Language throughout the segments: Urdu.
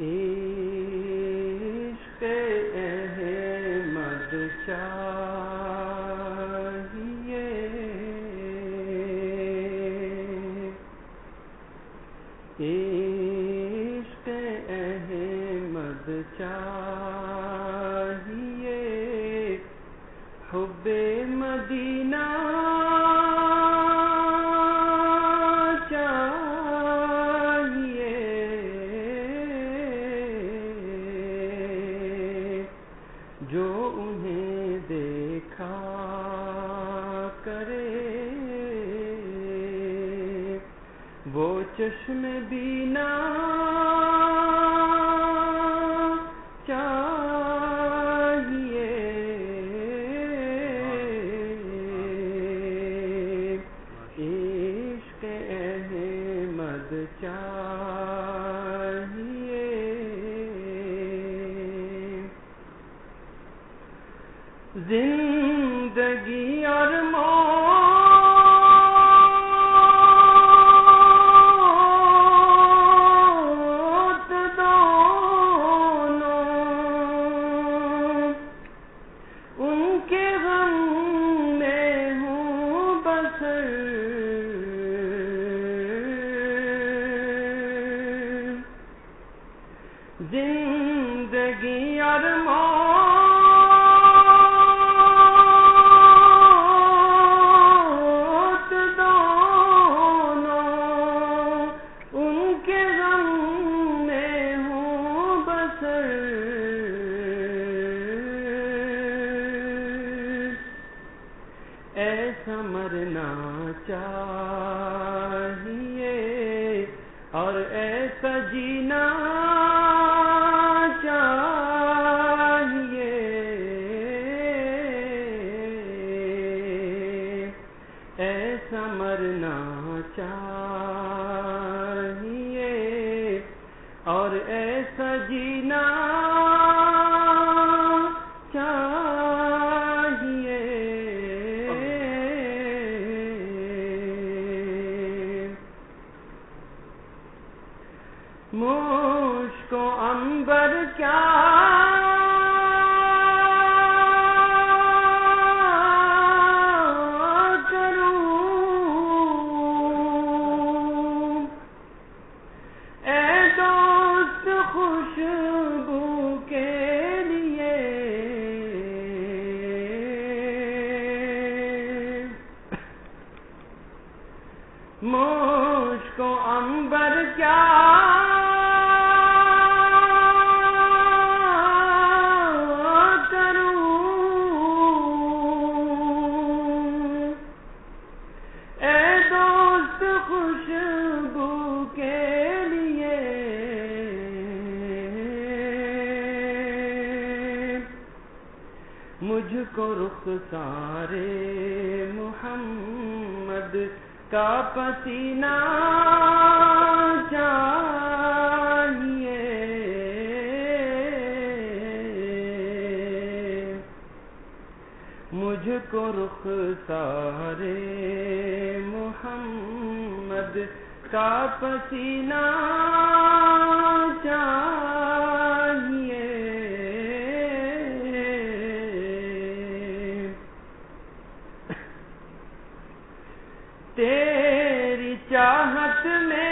عشق احمد چاہیے۔ عشق احمد چاہیے۔ حب مدینہ چشم بینا چاہیے عشق احمد چاہیے۔ زندگی سمرنا چاہیے اور ایسا جینا چاہیے۔ ایسا مرنا چاہیے مجھ کو امبر کیا؟ مجھ کو رخ سارے محمد کا پسینہ چاہیے۔ مجھ کو رخ سارے محمد کا پسینہ تیری چاہت میں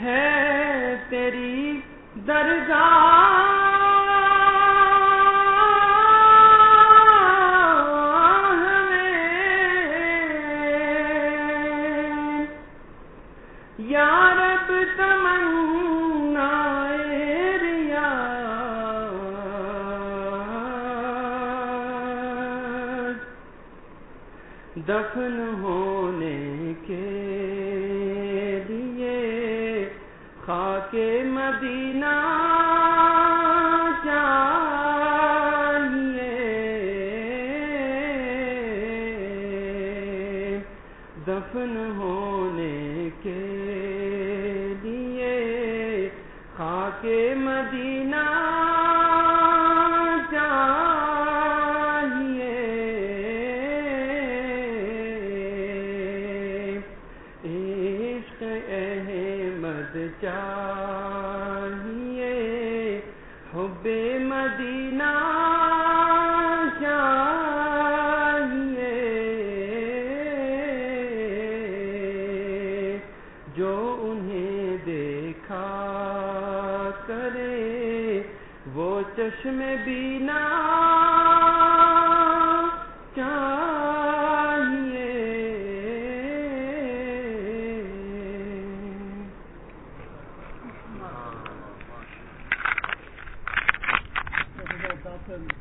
ہے تیری درگاہ۔ دفن ہونے خاک مدینہ چاہیے دفن ہونے کے لیے خاک مدینہ چشم بینا